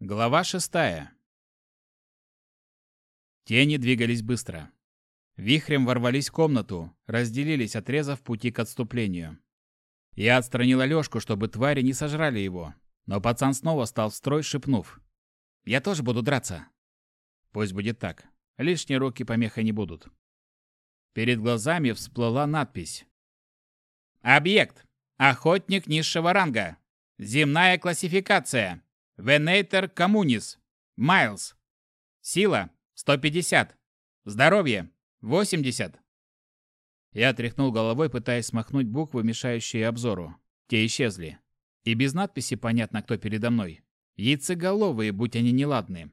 Глава шестая. Тени двигались быстро. Вихрем ворвались в комнату, разделились, отрезав пути к отступлению. Я отстранил Алёшку, чтобы твари не сожрали его, но пацан снова стал в строй, шепнув. «Я тоже буду драться». Пусть будет так. Лишние руки помехой не будут. Перед глазами всплыла надпись. «Объект. Охотник низшего ранга. Земная классификация. Венейтер Коммунис. Майлз. Сила 150. Здоровье 80. Я тряхнул головой, пытаясь смахнуть буквы, мешающие обзору. Те исчезли. И без надписи понятно, кто передо мной. Яйцеголовые, будь они неладные.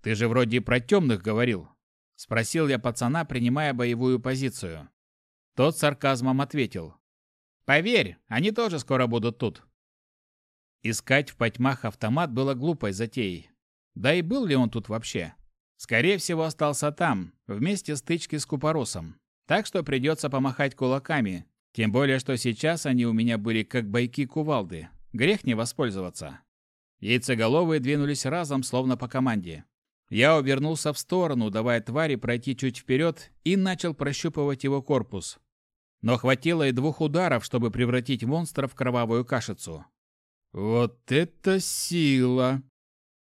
«Ты же вроде про темных говорил», — спросил я пацана, принимая боевую позицию. Тот сарказмом ответил. «Поверь, они тоже скоро будут тут. Искать в потьмах автомат было глупой затеей. Да и был ли он тут вообще? Скорее всего, остался там, вместе стычки с Купоросом. Так что придется помахать кулаками, тем более, что сейчас они у меня были как бойки-кувалды. Грех не воспользоваться. Яйцеголовые двинулись разом, словно по команде. Я увернулся в сторону, давая твари пройти чуть вперед, и начал прощупывать его корпус. Но хватило и двух ударов, чтобы превратить монстра в кровавую кашицу. Вот это сила!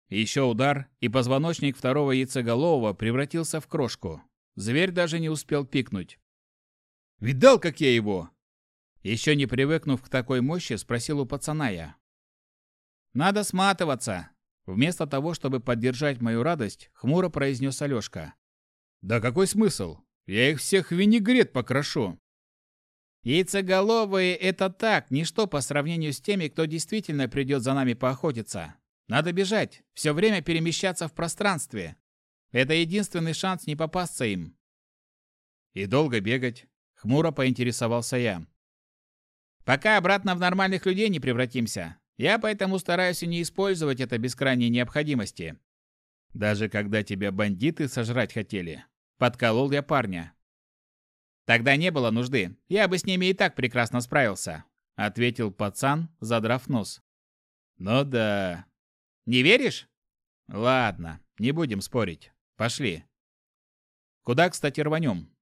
Еще удар, и позвоночник второго яйцеголового превратился в крошку. Зверь даже не успел пикнуть. «Видал, как я его?» Еще не привыкнув к такой мощи, спросил у пацана я. «Надо сматываться!» Вместо того, чтобы поддержать мою радость, хмуро произнес Алешка. «Да какой смысл? Я их всех в винегрет покрошу!» Яйцеголовые – это так, ничто по сравнению с теми, кто действительно придет за нами поохотиться. Надо бежать, все время перемещаться в пространстве. Это единственный шанс не попасться им. И долго бегать? Хмуро поинтересовался я. Пока обратно в нормальных людей не превратимся. Я поэтому стараюсь не использовать это без крайней необходимости. Даже когда тебя бандиты сожрать хотели. Подколол я парня. Тогда не было нужды. Я бы с ними и так прекрасно справился, ответил пацан, задрав нос. Ну да. Не веришь? Ладно, не будем спорить. Пошли. Куда, кстати, рванем?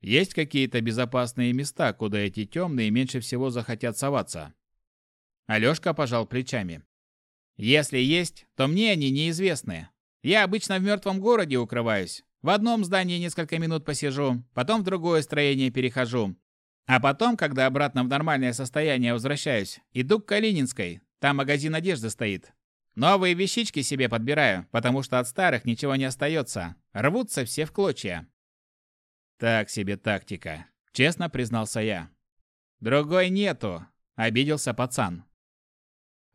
Есть какие-то безопасные места, куда эти темные меньше всего захотят соваться? Алёшка пожал плечами. Если есть, то мне они неизвестны. Я обычно в мертвом городе укрываюсь, в одном здании несколько минут посижу, потом в другое строение перехожу. А потом, когда обратно в нормальное состояние возвращаюсь, иду к Калининской. Там магазин одежды стоит. Новые вещички себе подбираю, потому что от старых ничего не остается. Рвутся все в клочья. Так себе тактика, честно признался я. Другой нету, обиделся пацан.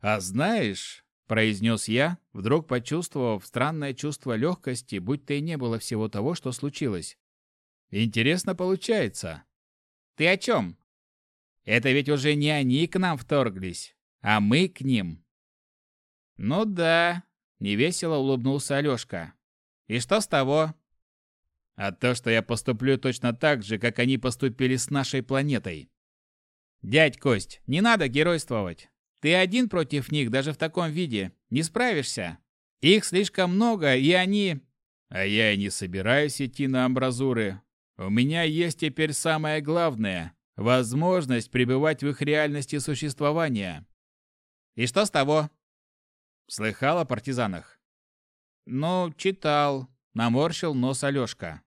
А знаешь, произнес я, вдруг почувствовав странное чувство легкости, будто и не было всего того, что случилось. Интересно получается. Ты о чем? Это ведь уже не они к нам вторглись, а мы к ним. Ну да, невесело улыбнулся Алёшка. И что с того? А то, что я поступлю точно так же, как они поступили с нашей планетой. Дядь Кость, не надо геройствовать. Ты один против них даже в таком виде. Не справишься. Их слишком много, и они... А я и не собираюсь идти на амбразуры. У меня есть теперь самое главное — возможность пребывать в их реальности существования. И что с того? Слыхал о партизанах? Ну, читал. Наморщил нос Алёшка.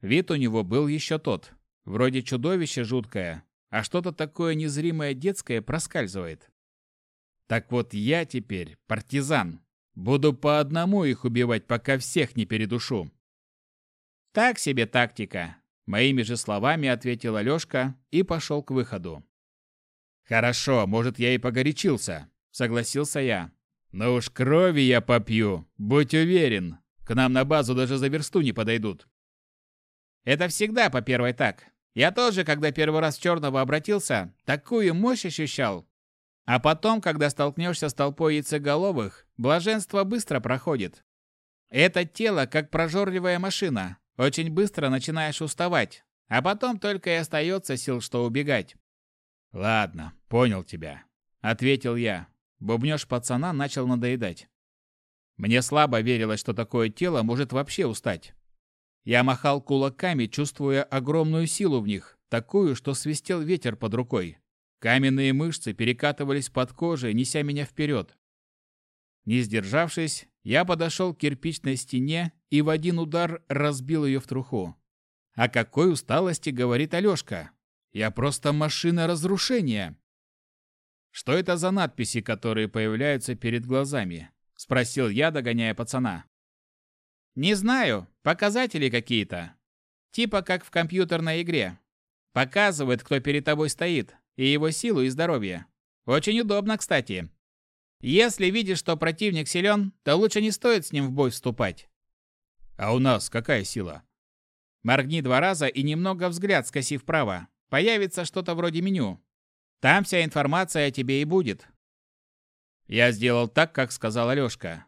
Вид у него был еще тот. Вроде чудовище жуткое, а что-то такое незримое детское проскальзывает. Так вот я теперь партизан. Буду по одному их убивать, пока всех не передушу. Так себе тактика. Моими же словами ответил Алёшка и пошел к выходу. Хорошо, может, я и погорячился, согласился я. Но уж крови я попью, будь уверен. К нам на базу даже за версту не подойдут. Это всегда по первой так. Я тоже, когда первый раз в черного обратился, такую мощь ощущал, а потом, когда столкнешься с толпой яйцеголовых, блаженство быстро проходит. Это тело как прожорливая машина. Очень быстро начинаешь уставать, а потом только и остается сил, что убегать. «Ладно, понял тебя», — ответил я. Бубнёж пацана начал надоедать. Мне слабо верилось, что такое тело может вообще устать. Я махал кулаками, чувствуя огромную силу в них, такую, что свистел ветер под рукой. Каменные мышцы перекатывались под кожей, неся меня вперед. Не сдержавшись, я подошел к кирпичной стене и в один удар разбил ее в труху. О какой усталости говорит Алешка? Я просто машина разрушения. Что это за надписи, которые появляются перед глазами? Спросил я, догоняя пацана. Не знаю, показатели какие-то. Типа как в компьютерной игре. Показывает, кто перед тобой стоит, и его силу и здоровье. Очень удобно, кстати. Если видишь, что противник силен, то лучше не стоит с ним в бой вступать. А у нас какая сила? Моргни два раза и немного взгляд скоси вправо. Появится что-то вроде меню. Там вся информация о тебе и будет. Я сделал так, как сказал Алешка.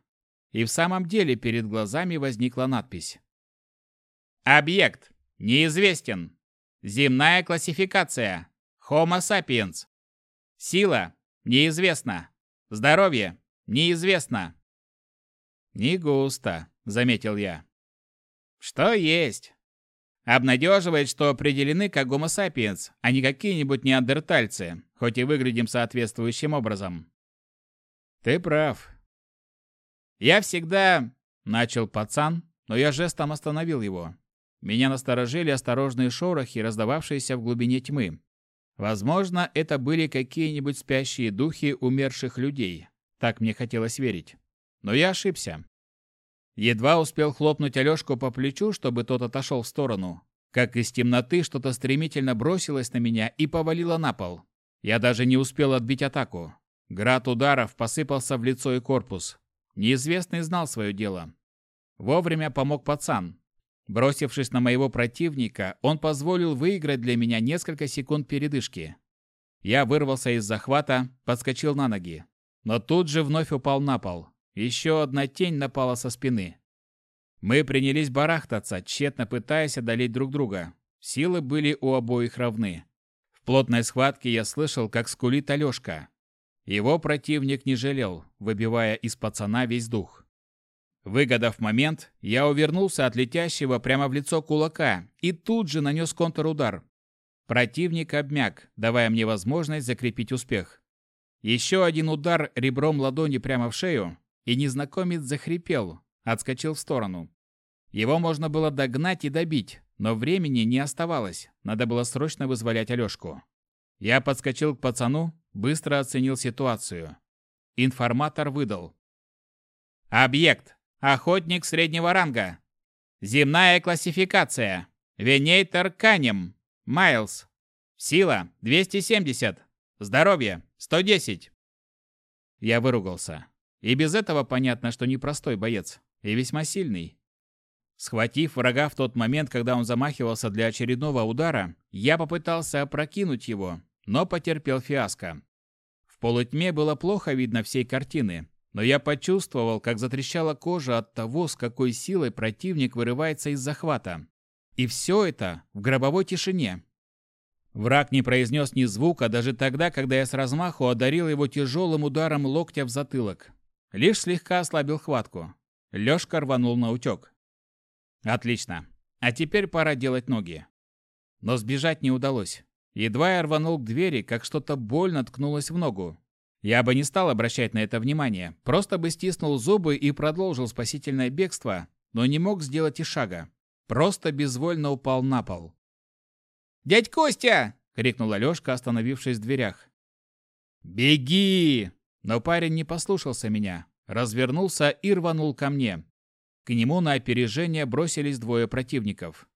И в самом деле перед глазами возникла надпись. Объект. Неизвестен. Земная классификация. Homo sapiens. Сила. Неизвестна. Здоровье. Неизвестно. Не густо, заметил я. Что есть. Обнадеживает, что определены как Homo sapiens, а не какие-нибудь неандертальцы, хоть и выглядим соответствующим образом. Ты прав. Я всегда... Начал пацан, но я жестом остановил его. Меня насторожили осторожные шорохи, раздававшиеся в глубине тьмы. Возможно, это были какие-нибудь спящие духи умерших людей. Так мне хотелось верить. Но я ошибся. Едва успел хлопнуть Алешку по плечу, чтобы тот отошел в сторону. Как из темноты что-то стремительно бросилось на меня и повалило на пол. Я даже не успел отбить атаку. Град ударов посыпался в лицо и корпус. Неизвестный знал свое дело. Вовремя помог пацан, Бросившись на моего противника, он позволил выиграть для меня несколько секунд передышки. Я вырвался из захвата, подскочил на ноги. Но тут же вновь упал на пол. Еще одна тень напала со спины. Мы принялись барахтаться, тщетно пытаясь одолеть друг друга. Силы были у обоих равны. В плотной схватке я слышал, как скулит Алешка. Его противник не жалел, выбивая из пацана весь дух. Выгодав момент, я увернулся от летящего прямо в лицо кулака и тут же нанес контрудар. Противник обмяк, давая мне возможность закрепить успех. Еще один удар ребром ладони прямо в шею, и незнакомец захрипел, отскочил в сторону. Его можно было догнать и добить, но времени не оставалось, надо было срочно вызволять Алешку. Я подскочил к пацану, быстро оценил ситуацию. Информатор выдал. «Объект! Охотник среднего ранга. Земная классификация. Венейтер Канем. Майлз. Сила 270. Здоровье 110. Я выругался. И без этого понятно, что непростой боец. И весьма сильный. Схватив врага в тот момент, когда он замахивался для очередного удара, я попытался опрокинуть его, но потерпел фиаско. В полутьме было плохо видно всей картины, но я почувствовал, как затрещала кожа от того, с какой силой противник вырывается из захвата. И все это в гробовой тишине. Враг не произнес ни звука даже тогда, когда я с размаху одарил его тяжелым ударом локтя в затылок. Лишь слегка ослабил хватку. Лёшка рванул на утёк. Отлично. А теперь пора делать ноги. Но сбежать не удалось. Едва я рванул к двери, как что-то больно ткнулось в ногу. Я бы не стал обращать на это внимание, просто бы стиснул зубы и продолжил спасительное бегство, но не мог сделать и шага. Просто безвольно упал на пол. «Дядь Костя!» — крикнул Алёшка, остановившись в дверях. «Беги!» Но парень не послушался меня, развернулся и рванул ко мне. К нему на опережение бросились двое противников.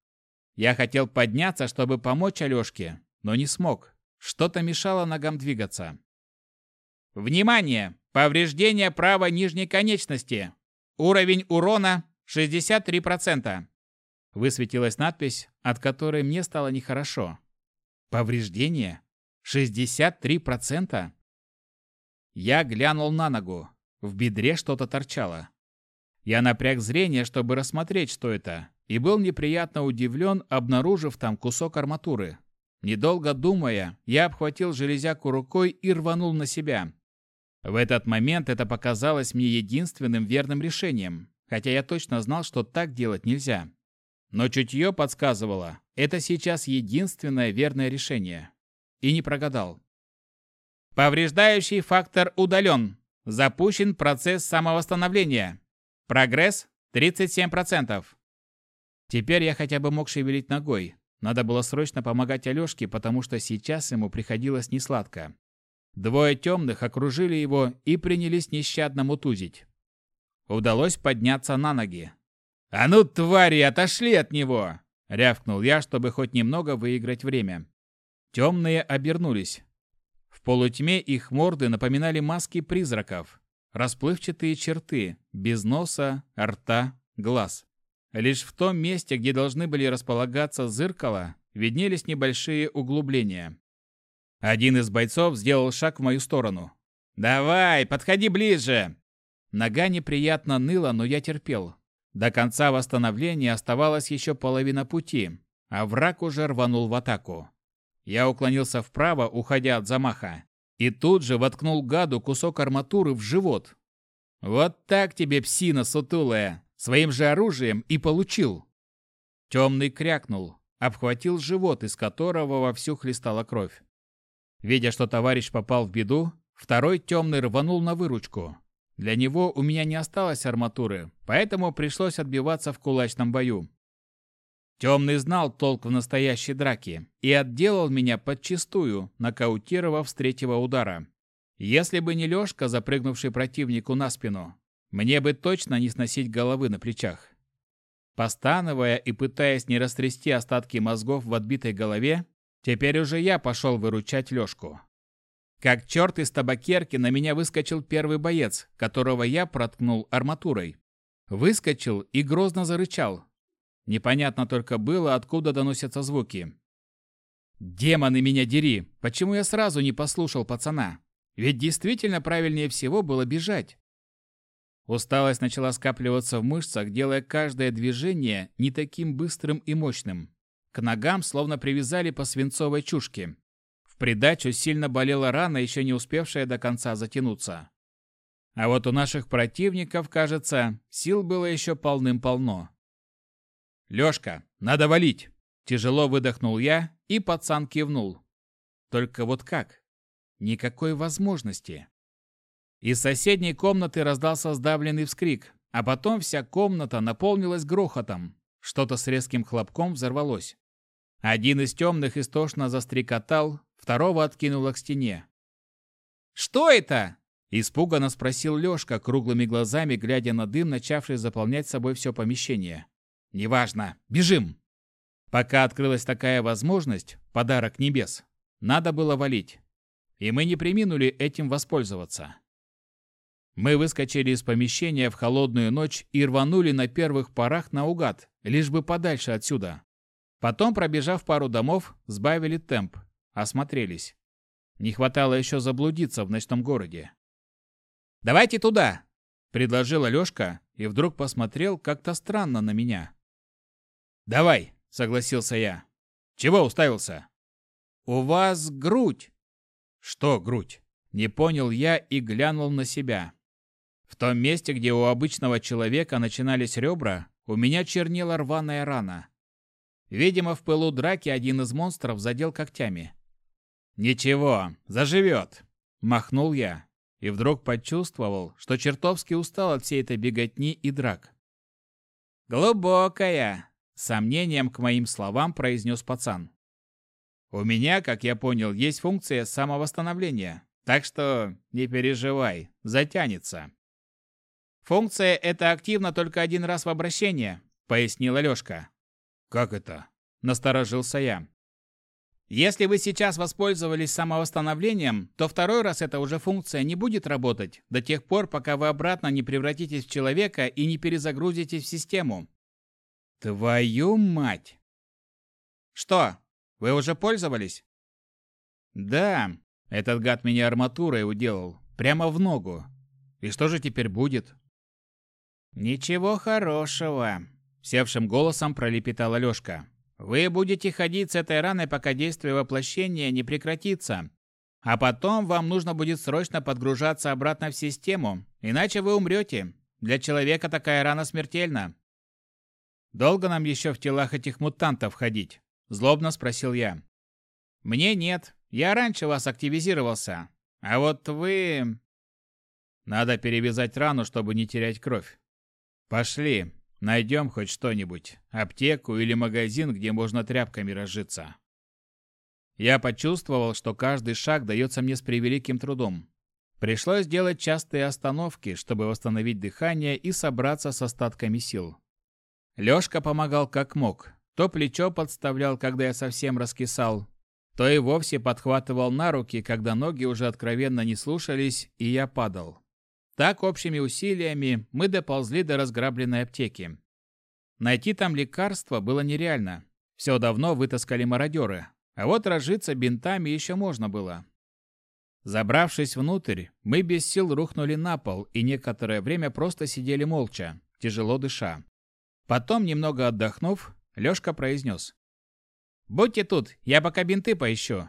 Я хотел подняться, чтобы помочь Алёшке, но не смог. Что-то мешало ногам двигаться. Внимание! Повреждение правой нижней конечности. Уровень урона 63%. Высветилась надпись, от которой мне стало нехорошо. Повреждение? 63%? Я глянул на ногу. В бедре что-то торчало. Я напряг зрение, чтобы рассмотреть, что это, и был неприятно удивлен, обнаружив там кусок арматуры. Недолго думая, я обхватил железяку рукой и рванул на себя. В этот момент это показалось мне единственным верным решением, хотя я точно знал, что так делать нельзя. Но чутье подсказывало, это сейчас единственное верное решение. И не прогадал. Повреждающий фактор удален. Запущен процесс самовосстановления. Прогресс 37%. Теперь я хотя бы мог шевелить ногой. Надо было срочно помогать Алёшке, потому что сейчас ему приходилось несладко. Двое темных окружили его и принялись нещадно мутузить. Удалось подняться на ноги. «А ну, твари, отошли от него!» — рявкнул я, чтобы хоть немного выиграть время. Темные обернулись. В полутьме их морды напоминали маски призраков. Расплывчатые черты, без носа, рта, глаз. Лишь в том месте, где должны были располагаться зеркала, виднелись небольшие углубления. Один из бойцов сделал шаг в мою сторону. «Давай, подходи ближе!» Нога неприятно ныла, но я терпел. До конца восстановления оставалась еще половина пути, а враг уже рванул в атаку. Я уклонился вправо, уходя от замаха, и тут же воткнул гаду кусок арматуры в живот. «Вот так тебе, псина сутулая!» Своим же оружием и получил. Темный крякнул, обхватил живот, из которого вовсю хлестала кровь. Видя, что товарищ попал в беду, второй темный рванул на выручку. Для него у меня не осталось арматуры, поэтому пришлось отбиваться в кулачном бою. Темный знал толк в настоящей драке и отделал меня подчистую, нокаутировав с третьего удара. Если бы не Лёшка, запрыгнувший противнику на спину, мне бы точно не сносить головы на плечах. Постановая и пытаясь не растрясти остатки мозгов в отбитой голове, теперь уже я пошел выручать Лёшку. Как черт из табакерки на меня выскочил первый боец, которого я проткнул арматурой. Выскочил и грозно зарычал. Непонятно только было, откуда доносятся звуки. «Демоны меня дери! Почему я сразу не послушал пацана? Ведь действительно правильнее всего было бежать». Усталость начала скапливаться в мышцах, делая каждое движение не таким быстрым и мощным. К ногам словно привязали по свинцовой чушке придачу сильно болела рана, еще не успевшая до конца затянуться. А вот у наших противников, кажется, сил было еще полным-полно. «Лёшка, надо валить!» Тяжело выдохнул я, и пацан кивнул. Только вот как? Никакой возможности. Из соседней комнаты раздался сдавленный вскрик, а потом вся комната наполнилась грохотом. Что-то с резким хлопком взорвалось. Один из темных истошно застрекотал, второго откинуло к стене. «Что это?» – испуганно спросил Лёшка, круглыми глазами глядя на дым, начавший заполнять собой все помещение. «Неважно. Бежим!» Пока открылась такая возможность, подарок небес, надо было валить. И мы не приминули этим воспользоваться. Мы выскочили из помещения в холодную ночь и рванули на первых порах наугад, лишь бы подальше отсюда. Потом, пробежав пару домов, сбавили темп осмотрелись. Не хватало еще заблудиться в ночном городе. «Давайте туда!» – предложил Алешка и вдруг посмотрел как-то странно на меня. «Давай!» – согласился я. «Чего уставился?» «У вас грудь!» «Что грудь?» – не понял я и глянул на себя. В том месте, где у обычного человека начинались ребра, у меня чернела рваная рана. Видимо, в пылу драки один из монстров задел когтями. «Ничего, заживет!» – махнул я. И вдруг почувствовал, что чертовски устал от всей этой беготни и драк. «Глубокая!» – сомнением к моим словам произнес пацан. «У меня, как я понял, есть функция самовосстановления, так что не переживай, затянется». «Функция эта активна только один раз в обращение», – пояснила Лёшка. «Как это?» – насторожился я. Если вы сейчас воспользовались самовосстановлением, то второй раз эта уже функция не будет работать до тех пор, пока вы обратно не превратитесь в человека и не перезагрузитесь в систему. Твою мать! Что, вы уже пользовались? Да, этот гад меня арматурой уделал, прямо в ногу. И что же теперь будет? Ничего хорошего, севшим голосом пролепетала Лёшка. Вы будете ходить с этой раной, пока действие воплощения не прекратится. А потом вам нужно будет срочно подгружаться обратно в систему, иначе вы умрете. Для человека такая рана смертельна. Долго нам еще в телах этих мутантов ходить? Злобно спросил я. Мне нет. Я раньше вас активизировался. А вот вы... Надо перевязать рану, чтобы не терять кровь. Пошли, найдем хоть что-нибудь. Аптеку или магазин, где можно тряпками разжиться. Я почувствовал, что каждый шаг дается мне с превеликим трудом. Пришлось делать частые остановки, чтобы восстановить дыхание и собраться с остатками сил. Лёшка помогал как мог. То плечо подставлял, когда я совсем раскисал, то и вовсе подхватывал на руки, когда ноги уже откровенно не слушались, и я падал. Так общими усилиями мы доползли до разграбленной аптеки. Найти там лекарства было нереально. Все давно вытаскали мародеры, а вот разжиться бинтами еще можно было. Забравшись внутрь, мы без сил рухнули на пол и некоторое время просто сидели молча, тяжело дыша. Потом, немного отдохнув, Лёшка произнес. «Будьте тут, я пока бинты поищу».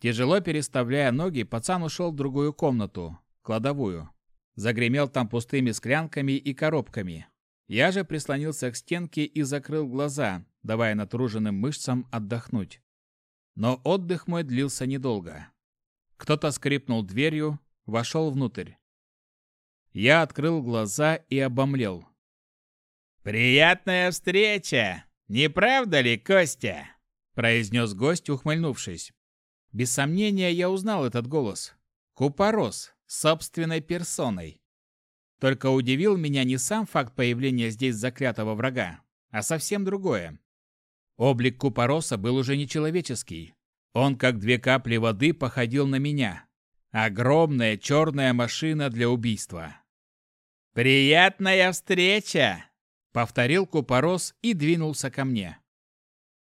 Тяжело переставляя ноги, пацан ушел в другую комнату, кладовую. Загремел там пустыми склянками и коробками. Я же прислонился к стенке и закрыл глаза, давая натруженным мышцам отдохнуть. Но отдых мой длился недолго. Кто-то скрипнул дверью, вошел внутрь. Я открыл глаза и обомлел. «Приятная встреча! Не правда ли, Костя?» произнес гость, ухмыльнувшись. Без сомнения, я узнал этот голос. Купорос, собственной персоной. Только удивил меня не сам факт появления здесь заклятого врага, а совсем другое. Облик Купороса был уже нечеловеческий. Он, как две капли воды, походил на меня. Огромная черная машина для убийства. «Приятная встреча!» — повторил Купорос и двинулся ко мне.